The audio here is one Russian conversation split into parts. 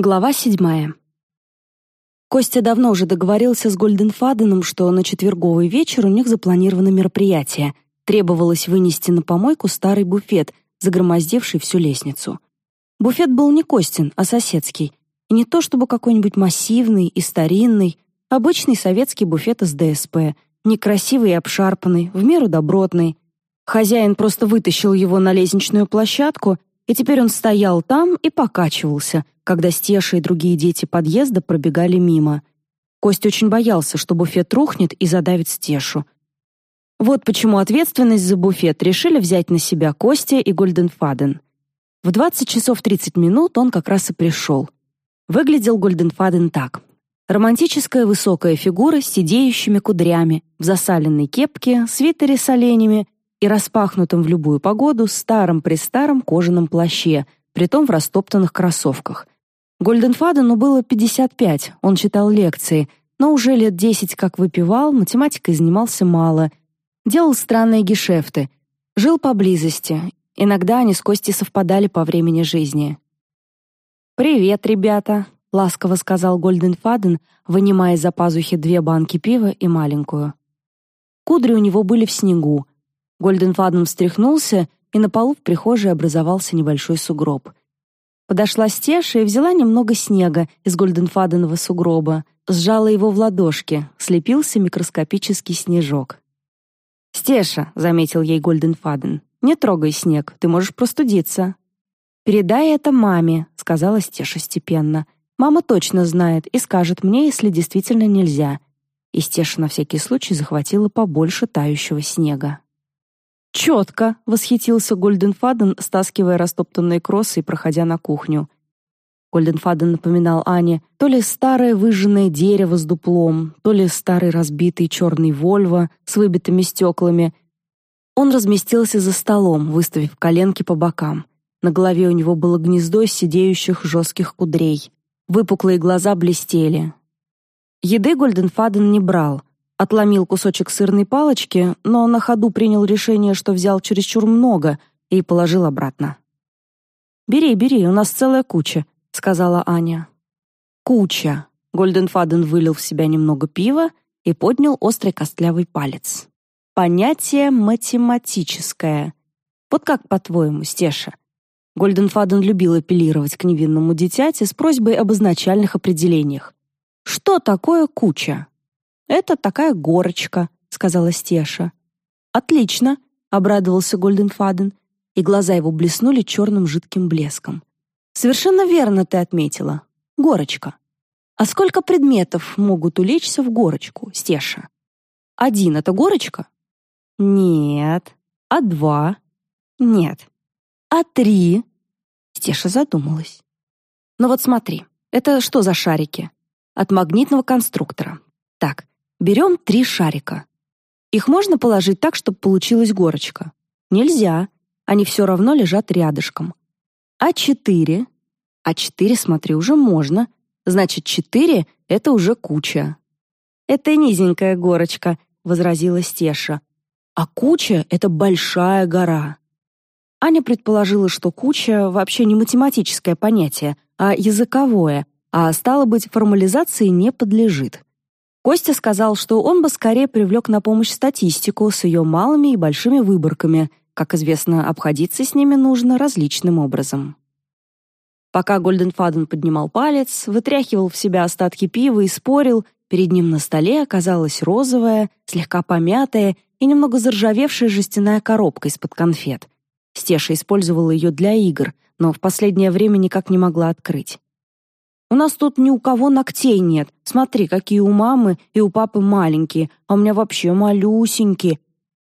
Глава седьмая. Костя давно уже договорился с Гольденфаденом, что на четверговый вечер у них запланировано мероприятие. Требовалось вынести на помойку старый буфет, загромоздевший всю лестницу. Буфет был не Костин, а соседский. И не то чтобы какой-нибудь массивный и старинный, обычный советский буфет из ДСП, некрасивый и обшарпанный, в меру добротный. Хозяин просто вытащил его на лестничную площадку и теперь он стоял там и покачивался, когда Стеша и другие дети подъезда пробегали мимо. Костя очень боялся, что буфет рухнет и задавит Стешу. Вот почему ответственность за буфет решили взять на себя Костя и Гольденфаден. В 20 часов 30 минут он как раз и пришел. Выглядел Гольденфаден так. Романтическая высокая фигура с сидеющими кудрями, в засаленной кепке, свитере с оленями и распахнутом в любую погоду старом-престаром кожаном плаще, притом в растоптанных кроссовках. Гольденфадену было 55, он читал лекции, но уже лет 10 как выпивал, математикой занимался мало, делал странные гешефты, жил поблизости, иногда они с Костей совпадали по времени жизни. «Привет, ребята», — ласково сказал Гольденфаден, вынимая из-за пазухи две банки пива и маленькую. Кудри у него были в снегу, Гольденфаден встряхнулся, и на полу в прихожей образовался небольшой сугроб. Подошла Стеша и взяла немного снега из Гольденфаденова сугроба, сжала его в ладошки, слепился микроскопический снежок. «Стеша», — заметил ей Гольденфаден, — «не трогай снег, ты можешь простудиться». «Передай это маме», — сказала Стеша степенно. «Мама точно знает и скажет мне, если действительно нельзя». И Стеша на всякий случай захватила побольше тающего снега. «Четко!» — восхитился Гольденфаден, стаскивая растоптанные кроссы и проходя на кухню. Гольденфаден напоминал Ане то ли старое выжженное дерево с дуплом, то ли старый разбитый черный Вольво с выбитыми стеклами. Он разместился за столом, выставив коленки по бокам. На голове у него было гнездо сидеющих жестких кудрей. Выпуклые глаза блестели. Еды Гольденфаден не брал, Отломил кусочек сырной палочки, но на ходу принял решение, что взял чересчур много, и положил обратно. «Бери, бери, у нас целая куча», — сказала Аня. «Куча». Гольденфаден вылил в себя немного пива и поднял острый костлявый палец. «Понятие математическое. Вот как, по-твоему, Стеша?» Гольденфаден любил апеллировать к невинному дитяти с просьбой об изначальных определениях. «Что такое куча?» «Это такая горочка», — сказала Стеша. «Отлично», — обрадовался Гольденфаден, и глаза его блеснули черным жидким блеском. «Совершенно верно ты отметила. Горочка. А сколько предметов могут улечься в горочку, Стеша? Один — это горочка? Нет. А два? Нет. А три? Стеша задумалась. Ну вот смотри, это что за шарики? От магнитного конструктора. Так, Берем три шарика. Их можно положить так, чтобы получилась горочка? Нельзя. Они все равно лежат рядышком. А четыре? А четыре, смотри, уже можно. Значит, четыре — это уже куча. «Это низенькая горочка», — возразила Стеша. «А куча — это большая гора». Аня предположила, что куча вообще не математическое понятие, а языковое, а стало быть, формализации не подлежит. Костя сказал, что он бы скорее привлек на помощь статистику с ее малыми и большими выборками. Как известно, обходиться с ними нужно различным образом. Пока Гольденфаден поднимал палец, вытряхивал в себя остатки пива и спорил, перед ним на столе оказалась розовая, слегка помятая и немного заржавевшая жестяная коробка из-под конфет. Стеша использовала ее для игр, но в последнее время никак не могла открыть. У нас тут ни у кого ногтей нет. Смотри, какие у мамы и у папы маленькие, а у меня вообще малюсенькие.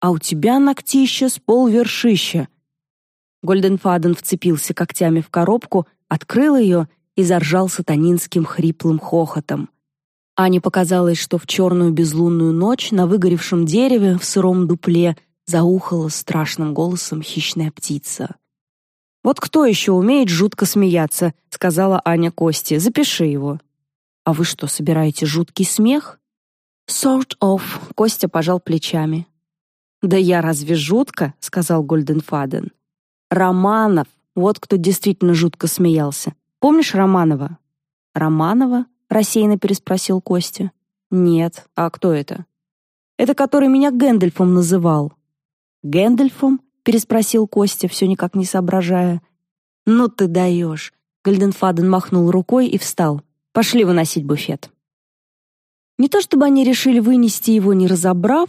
А у тебя ногтища с полвершища». Гольденфаден вцепился когтями в коробку, открыл ее и заржал сатанинским хриплым хохотом. Ане показалось, что в черную безлунную ночь на выгоревшем дереве в сыром дупле заухала страшным голосом хищная птица. «Вот кто еще умеет жутко смеяться?» — сказала Аня Косте. «Запиши его». «А вы что, собираете жуткий смех?» «Sort of», — Костя пожал плечами. «Да я разве жутко?» — сказал Гольденфаден. «Романов, вот кто действительно жутко смеялся. Помнишь Романова?» Романова? рассеянно переспросил Костя. Нет, а кто это? Это который меня Гэндальфом называл. Гэндальфом? Переспросил Костя, все никак не соображая. Ну ты даешь. Гальденфаден махнул рукой и встал. Пошли выносить буфет. Не то чтобы они решили вынести его, не разобрав,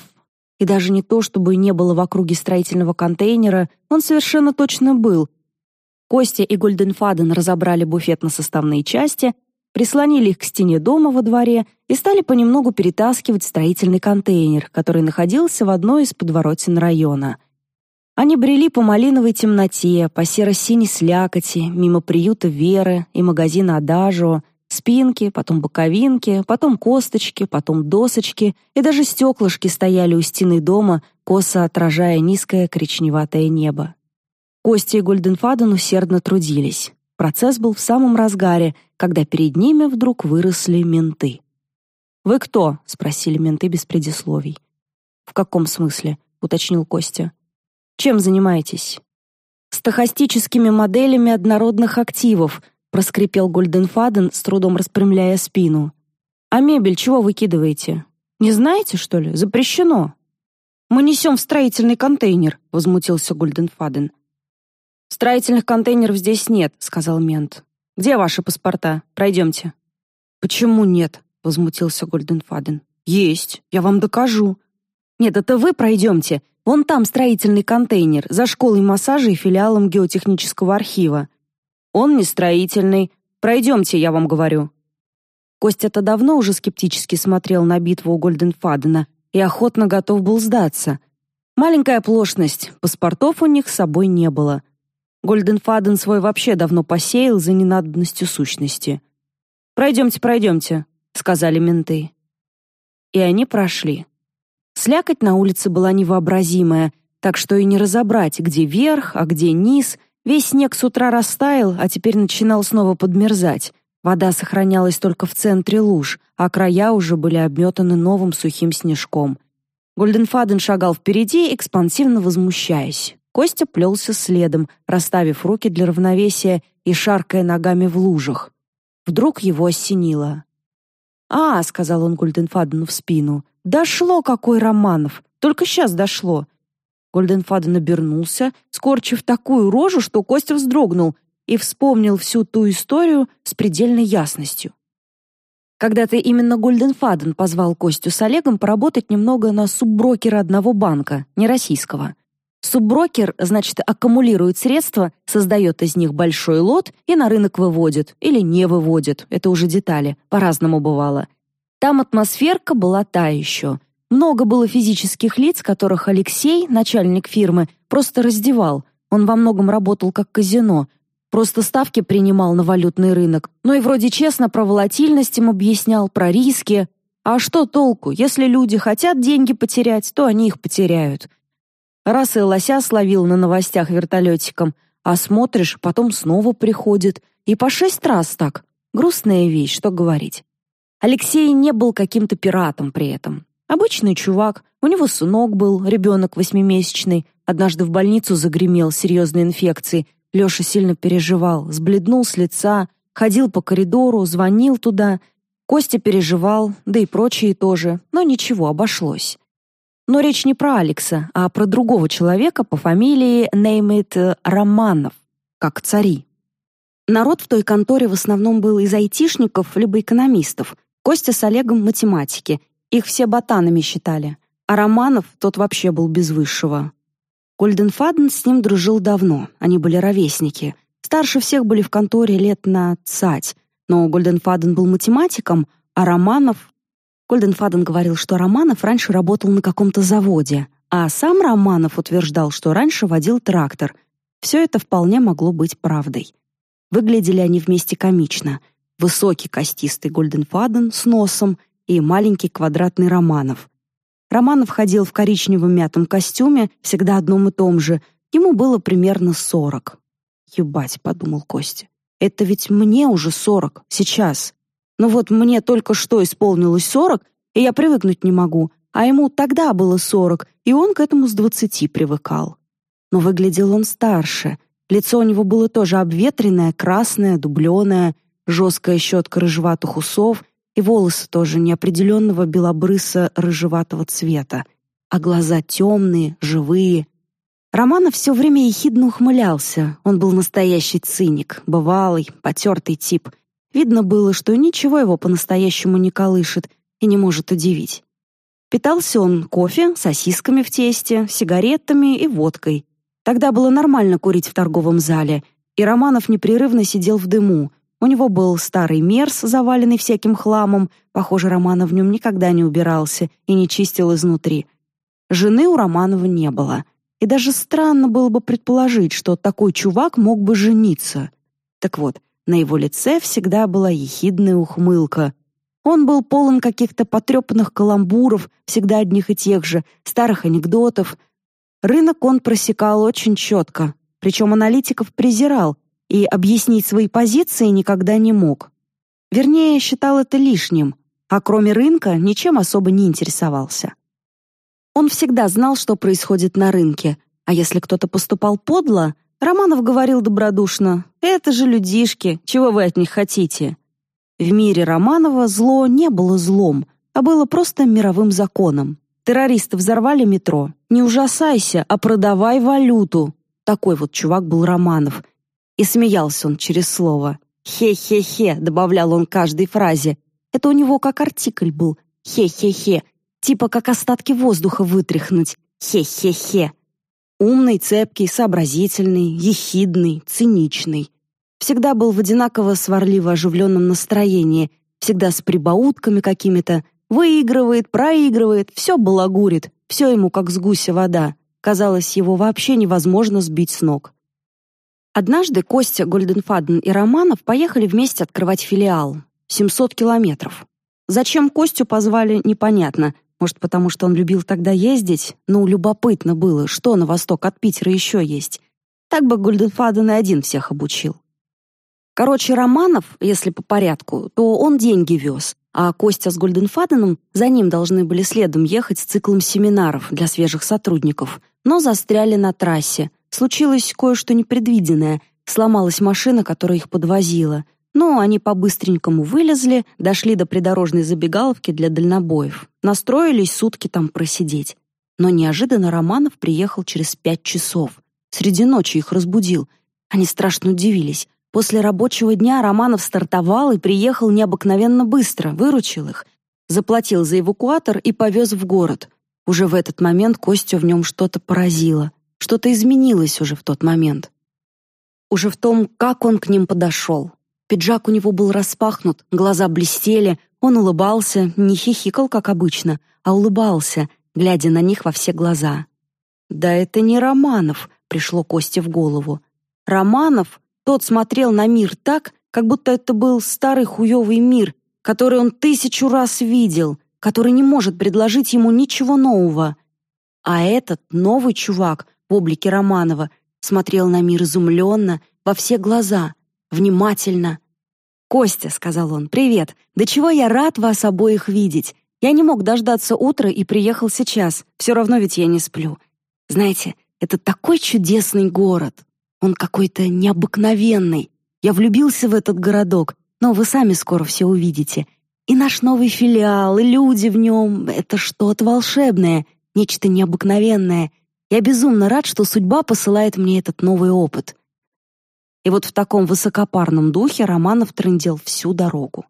и даже не то, чтобы не было в округе строительного контейнера, он совершенно точно был. Костя и Гольденфаден разобрали буфет на составные части, прислонили их к стене дома во дворе и стали понемногу перетаскивать строительный контейнер, который находился в одной из подворотен района. Они брели по малиновой темноте, по серо-синей слякоти, мимо приюта Веры и магазина Адажио, Спинки, потом боковинки, потом косточки, потом досочки, и даже стеклышки стояли у стены дома, косо отражая низкое коричневатое небо. Костя и Гольденфаден усердно трудились. Процесс был в самом разгаре, когда перед ними вдруг выросли менты. «Вы кто?» — спросили менты без предисловий. «В каком смысле?» — уточнил Костя. «Чем занимаетесь?» «Стохастическими моделями однородных активов», проскрипел Гольденфаден, с трудом распрямляя спину. А мебель чего выкидываете? Не знаете, что ли? Запрещено. Мы несем в строительный контейнер, возмутился Гольденфаден. Строительных контейнеров здесь нет, сказал мент. Где ваши паспорта? Пройдемте. Почему нет? возмутился Гольденфаден. Есть, я вам докажу. Нет, это вы пройдемте. Вон там строительный контейнер за школой массажа и филиалом геотехнического архива. Он не строительный. Пройдемте, я вам говорю». Костя-то давно уже скептически смотрел на битву у Гольденфадена и охотно готов был сдаться. Маленькая оплошность, паспортов у них с собой не было. Гольденфаден свой вообще давно посеял за ненадобностью сущности. «Пройдемте, пройдемте», — сказали менты. И они прошли. Слякоть на улице была невообразимая, так что и не разобрать, где верх, а где низ — Весь снег с утра растаял, а теперь начинал снова подмерзать. Вода сохранялась только в центре луж, а края уже были обметаны новым сухим снежком. Гольденфаден шагал впереди, экспансивно возмущаясь. Костя плелся следом, расставив руки для равновесия и шаркая ногами в лужах. Вдруг его осенило. «А», — сказал он Гульденфадену в спину, — «дошло, какой Романов! Только сейчас дошло. Гольденфаден обернулся, скорчив такую рожу, что Костя вздрогнул и вспомнил всю ту историю с предельной ясностью. Когда-то именно Гольденфаден позвал Костю с Олегом поработать немного на субброкера одного банка, не российского. Субброкер, значит, аккумулирует средства, создает из них большой лот и на рынок выводит или не выводит, это уже детали, по-разному бывало. Там атмосферка была та еще — много было физических лиц, которых Алексей, начальник фирмы, просто раздевал. Он во многом работал как казино. Просто ставки принимал на валютный рынок, но и вроде честно про волатильность им объяснял, про риски. А что толку? Если люди хотят деньги потерять, то они их потеряют. Раз и лося словил на новостях вертолетиком, а смотришь, потом снова приходит. И по шесть раз так. Грустная вещь, что говорить. Алексей не был каким-то пиратом при этом. Обычный чувак, у него сынок был, ребенок восьмимесячный, однажды в больницу загремел серьезной инфекцией. Лёша сильно переживал, сбледнул с лица, ходил по коридору, звонил туда. Костя переживал, да и прочие тоже, но ничего, обошлось. Но речь не про Алекса, а про другого человека по фамилии Неймит Романов, как цари. Народ в той конторе в основном был из айтишников либо экономистов. Костя с Олегом математики, их все ботанами считали, а Романов тот вообще был без высшего. Гольденфаден с ним дружил давно, они были ровесники. Старше всех были в конторе лет на цать, но Гольденфаден был математиком, а Романов... Гольденфаден говорил, что Романов раньше работал на каком-то заводе, а сам Романов утверждал, что раньше водил трактор. Все это вполне могло быть правдой. Выглядели они вместе комично. Высокий костистый Гольденфаден с носом и маленький квадратный Романов. Романов ходил в коричневом мятом костюме, всегда одном и том же. Ему было примерно сорок. «Ебать», — подумал Костя, — «это ведь мне уже сорок, сейчас. Но вот мне только что исполнилось сорок, и я привыкнуть не могу, а ему тогда было сорок, и он к этому с двадцати привыкал. Но выглядел он старше. Лицо у него было тоже обветренное, красное, дубленое, жесткая щетка рыжеватых усов и волосы тоже неопределенного белобрысо-рыжеватого цвета, а глаза темные, живые. Романов все время ехидно ухмылялся. Он был настоящий циник, бывалый, потертый тип. Видно было, что ничего его по-настоящему не колышет и не может удивить. Питался он кофе, сосисками в тесте, сигаретами и водкой. Тогда было нормально курить в торговом зале, и Романов непрерывно сидел в дыму. У него был старый мерс, заваленный всяким хламом. Похоже, Романов в нем никогда не убирался и не чистил изнутри. Жены у Романова не было. И даже странно было бы предположить, что такой чувак мог бы жениться. Так вот, на его лице всегда была ехидная ухмылка, он был полон каких-то потрепанных каламбуров, всегда одних и тех же, старых анекдотов. Рынок он просекал очень четко, причем аналитиков презирал и объяснить свои позиции никогда не мог. Вернее, считал это лишним, а кроме рынка ничем особо не интересовался. Он всегда знал, что происходит на рынке, а если кто-то поступал подло, Романов говорил добродушно, «Это же людишки, чего вы от них хотите?» В мире Романова зло не было злом, а было просто мировым законом. Террористы взорвали метро. Не ужасайся, а продавай валюту. Такой вот чувак был Романов. И смеялся он через слово. «Хе-хе-хе», — добавлял он каждой фразе. Это у него как артикль был. «Хе-хе-хе». Типа как остатки воздуха вытряхнуть. «Хе-хе-хе». Умный, цепкий, сообразительный, ехидный, циничный всегда был в одинаково сварливо оживленном настроении, всегда с прибаутками какими-то, выигрывает, проигрывает, все балагурит, все ему как с гуся вода. Казалось, его вообще невозможно сбить с ног. Однажды Костя, Гольденфаден и Романов поехали вместе открывать филиал. 700 километров. Зачем Костю позвали, непонятно. Может, потому что он любил тогда ездить? Ну, любопытно было, что на восток от Питера еще есть. Так бы Гольденфаден и один всех обучил. Короче, Романов, если по порядку, то он деньги вез, а Костя с Гольденфаденом за ним должны были следом ехать с циклом семинаров для свежих сотрудников, но застряли на трассе. Случилось кое-что непредвиденное. Сломалась машина, которая их подвозила. Но они по-быстренькому вылезли, дошли до придорожной забегаловки для дальнобоев. Настроились сутки там просидеть. Но неожиданно Романов приехал через пять часов. Среди ночи их разбудил. Они страшно удивились. После рабочего дня Романов стартовал и приехал необыкновенно быстро, выручил их, заплатил за эвакуатор и повез в город. Уже в этот момент Костю в нем что-то поразило, что-то изменилось уже в тот момент. Уже в том, как он к ним подошел. Пиджак у него был распахнут, глаза блестели, он улыбался, не хихикал, как обычно, а улыбался, глядя на них во все глаза. «Да это не Романов», — пришло Косте в голову. Романов тот смотрел на мир так, как будто это был старый хуёвый мир, который он тысячу раз видел, который не может предложить ему ничего нового. А этот новый чувак в облике Романова смотрел на мир изумленно, во все глаза, внимательно. «Костя», — сказал он, — «привет. Да чего я рад вас обоих видеть. Я не мог дождаться утра и приехал сейчас. Все равно ведь я не сплю. Знаете, это такой чудесный город. Он какой-то необыкновенный. Я влюбился в этот городок, но вы сами скоро все увидите. И наш новый филиал, и люди в нем — это что-то волшебное, нечто необыкновенное. Я безумно рад, что судьба посылает мне этот новый опыт. И вот в таком высокопарном духе Романов трындел всю дорогу.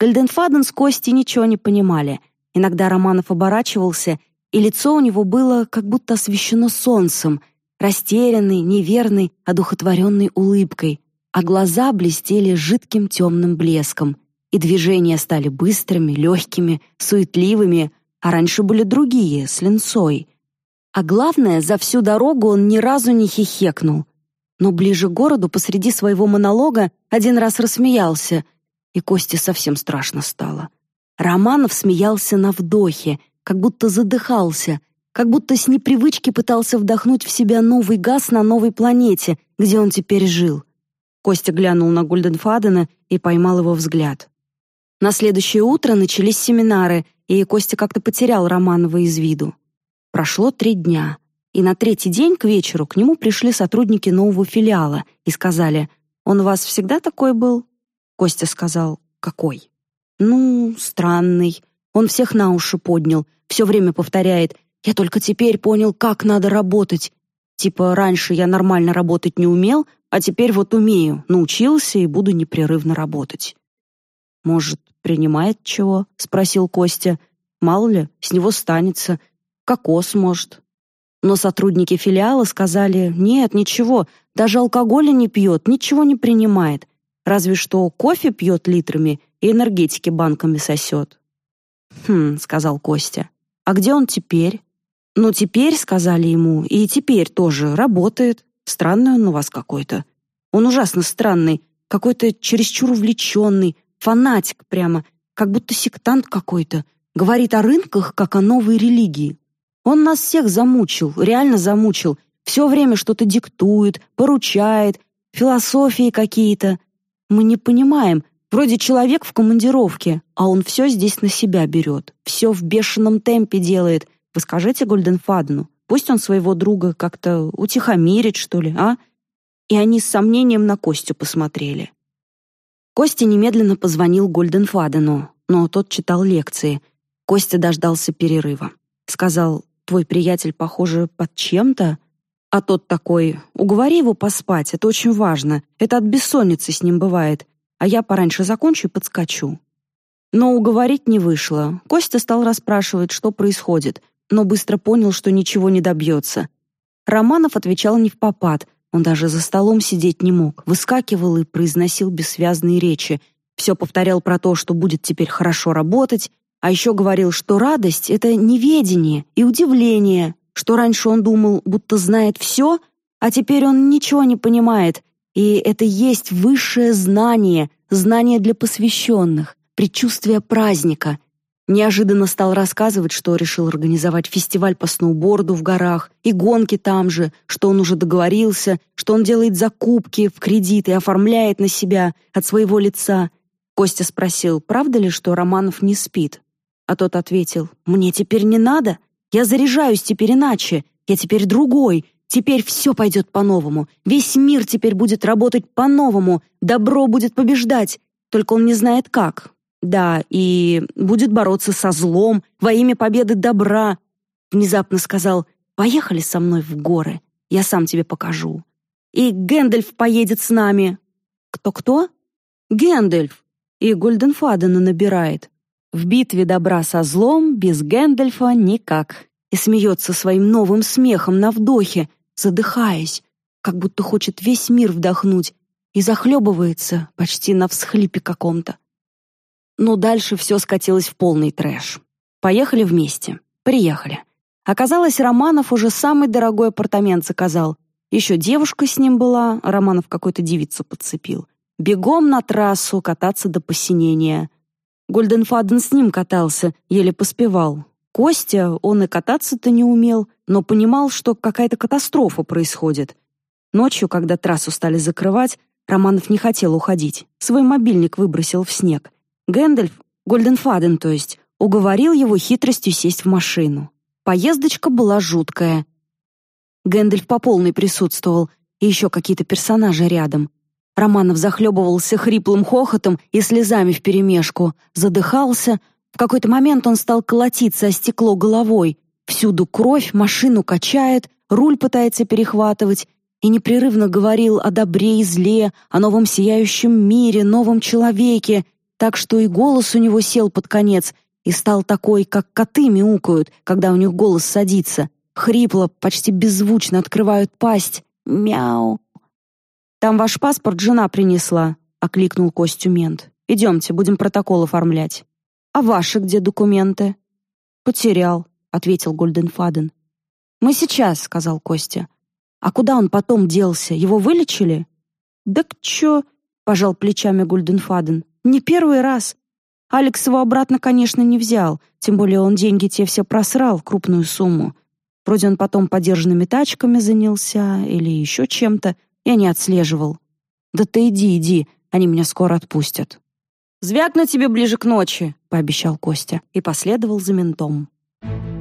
Гальденфаден с Костей ничего не понимали. Иногда Романов оборачивался, и лицо у него было как будто освещено солнцем — растерянный, неверный, одухотворенной улыбкой, а глаза блестели жидким темным блеском, и движения стали быстрыми, легкими, суетливыми, а раньше были другие, с линцой. А главное, за всю дорогу он ни разу не хихекнул. Но ближе к городу посреди своего монолога один раз рассмеялся, и Косте совсем страшно стало. Романов смеялся на вдохе, как будто задыхался — как будто с непривычки пытался вдохнуть в себя новый газ на новой планете, где он теперь жил. Костя глянул на Гульденфадена и поймал его взгляд. На следующее утро начались семинары, и Костя как-то потерял Романова из виду. Прошло три дня, и на третий день к вечеру к нему пришли сотрудники нового филиала и сказали, «Он у вас всегда такой был?» Костя сказал, какой? Ну, странный. Он всех на уши поднял, все время повторяет, я только теперь понял, как надо работать. Типа раньше я нормально работать не умел, а теперь вот умею, научился и буду непрерывно работать. Может, принимает чего? спросил Костя. Мало ли, с него станется. Кокос, может. Но сотрудники филиала сказали: "Нет, ничего, даже алкоголя не пьет, ничего не принимает. Разве что кофе пьет литрами и энергетики банками сосет». «Хм», — сказал Костя. «А где он теперь?» «Ну, теперь», — сказали ему, — «и теперь тоже работает. Странный он у вас какой-то. Он ужасно странный, какой-то чересчур увлеченный, фанатик прямо, как будто сектант какой-то. Говорит о рынках, как о новой религии. Он нас всех замучил, реально замучил. Все время что-то диктует, поручает, философии какие-то. Мы не понимаем, вроде человек в командировке, а он все здесь на себя берет, все в бешеном темпе делает. Вы скажите Гольденфадену, пусть он своего друга как-то утихомирит, что ли, а? И они с сомнением на Костю посмотрели. Костя немедленно позвонил Гольденфадену, но тот читал лекции. Костя дождался перерыва. Сказал, твой приятель, похоже, под чем-то? А тот такой, уговори его поспать, это очень важно. Это от бессонницы с ним бывает. А я пораньше закончу и подскочу. Но уговорить не вышло. Костя стал расспрашивать, что происходит, но быстро понял, что ничего не добьется. Романов отвечал не в попад, он даже за столом сидеть не мог, выскакивал и произносил бессвязные речи, все повторял про то, что будет теперь хорошо работать, а еще говорил, что радость — это неведение и удивление, что раньше он думал, будто знает все, а теперь он ничего не понимает, и это есть высшее знание, знание для посвященных, предчувствие праздника. Неожиданно стал рассказывать, что решил организовать фестиваль по сноуборду в горах и гонки там же, что он уже договорился, что он делает закупки в кредит и оформляет на себя от своего лица. Костя спросил, правда ли, что Романов не спит. А тот ответил, «Мне теперь не надо. Я заряжаюсь теперь иначе. Я теперь другой. Теперь все пойдет по-новому. Весь мир теперь будет работать по-новому. Добро будет побеждать. Только он не знает как. Да, и будет бороться со злом во имя победы добра. Внезапно сказал, «Поехали со мной в горы. Я сам тебе покажу. И Гэндальф поедет с нами». «Кто-кто?» «Гэндальф. И Гольденфадена набирает. В битве добра со злом без Гэндальфа никак. И смеется своим новым смехом на вдохе, задыхаясь, как будто хочет весь мир вдохнуть, и захлебывается почти на всхлипе каком-то. Но дальше все скатилось в полный трэш. Поехали вместе. Приехали. Оказалось, Романов уже самый дорогой апартамент заказал. Еще девушка с ним была, Романов какую-то девицу подцепил. Бегом на трассу кататься до посинения. Гольденфаден с ним катался, еле поспевал. Костя, он и кататься-то не умел, но понимал, что какая-то катастрофа происходит. Ночью, когда трассу стали закрывать, Романов не хотел уходить. Свой мобильник выбросил в снег. Гэндальф, Гольденфаден, то есть, уговорил его хитростью сесть в машину. Поездочка была жуткая. Гэндальф по полной присутствовал, и еще какие-то персонажи рядом. Романов захлебывался хриплым хохотом и слезами вперемешку, задыхался. В какой-то момент он стал колотиться о стекло головой. Всюду кровь, машину качает, руль пытается перехватывать и непрерывно говорил о добре и зле, о новом сияющем мире, новом человеке, так что и голос у него сел под конец и стал такой, как коты мяукают, когда у них голос садится. Хрипло, почти беззвучно открывают пасть. Мяу, «Там ваш паспорт жена принесла», — окликнул Костю мент. «Идемте, будем протокол оформлять». «А ваши где документы?» «Потерял», — ответил Гольденфаден. «Мы сейчас», — сказал Костя. «А куда он потом делся? Его вылечили?» «Да к чё?» — пожал плечами Гульденфаден. «Не первый раз. Алекс его обратно, конечно, не взял, тем более он деньги те все просрал, крупную сумму. Вроде он потом подержанными тачками занялся или еще чем-то, я не отслеживал. Да ты иди, иди, они меня скоро отпустят. Звякну тебе ближе к ночи, пообещал Костя и последовал за ментом. Thank